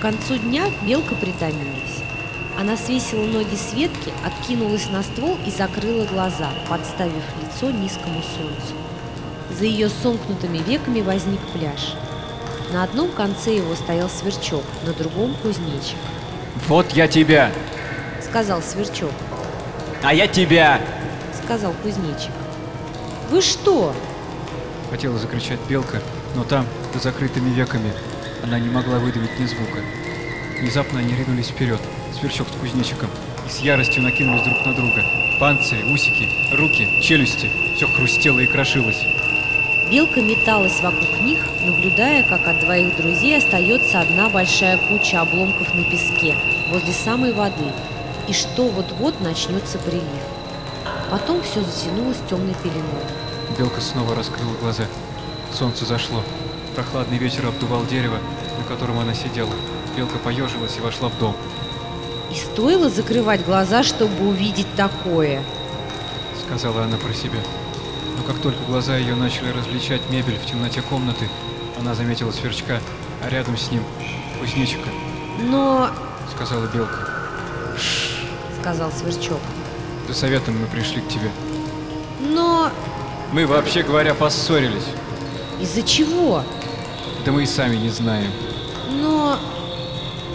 К концу дня белка притомилась. Она свесила ноги с ветки, откинулась на ствол и закрыла глаза, подставив лицо низкому солнцу. За ее сомкнутыми веками возник пляж. На одном конце его стоял сверчок, на другом кузнечик. Вот я тебя, Сказал сверчок, а я тебя. сказал кузнечик. Вы что? Хотела закричать белка, но там, за закрытыми веками, она не могла выдавить ни звука. Внезапно они ринулись вперед, сверчок с кузнечиком, и с яростью накинулись друг на друга. Панцири, усики, руки, челюсти, все хрустело и крошилось. Белка металась вокруг них, наблюдая, как от двоих друзей остается одна большая куча обломков на песке возле самой воды, и что вот-вот начнется прилив. Потом все затянулось темной пеленой. Белка снова раскрыла глаза. Солнце зашло. Прохладный ветер обдувал дерево, на котором она сидела. Белка поежилась и вошла в дом. И стоило закрывать глаза, чтобы увидеть такое. сказала она про себя. Но как только глаза ее начали различать мебель в темноте комнаты, она заметила сверчка, а рядом с ним кузнечика, Но, сказала белка. сказал Сверчок, За советом мы пришли к тебе. но Мы, вообще говоря, поссорились. из-за чего? Да мы и сами не знаем. Но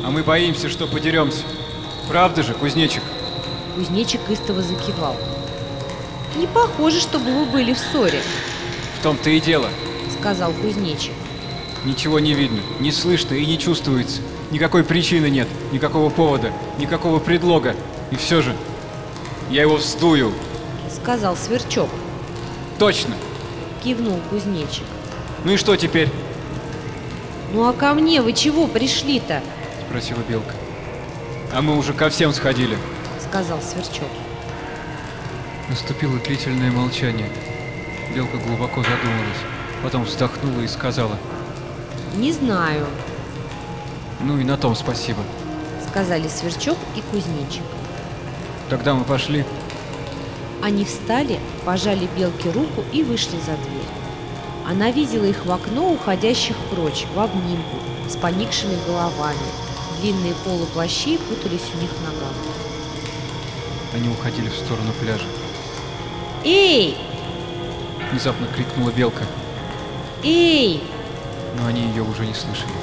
А мы боимся, что подеремся. Правда же, кузнечик? кузнечик истово закивал. Не похоже, чтобы вы были в ссоре, В том-то и дело. сказал кузнечик. Ничего не видно, не слышно и не чувствуется. Никакой причины нет, никакого повода, никакого предлога. И все же, я его вздую. Сказал Сверчок, Точно. кивнул кузнечик. Ну и что теперь? Ну а ко мне вы чего пришли-то? Спросила Белка. А мы уже ко всем сходили. Сказал Сверчок. Наступило длительное молчание. Белка глубоко задумалась, потом вздохнула и сказала, Не знаю, ну и на том спасибо. сказали Сверчок и Кузнечик. Тогда мы пошли. Они встали, пожали Белке руку и вышли за дверь. Она видела их в окно, уходящих прочь, в обнимку, с поникшими головами. Длинные полы плащей путались у них в ногах. Они уходили в сторону пляжа. «Эй! Внезапно крикнула Белка, Эй!» но они ее уже не слышали.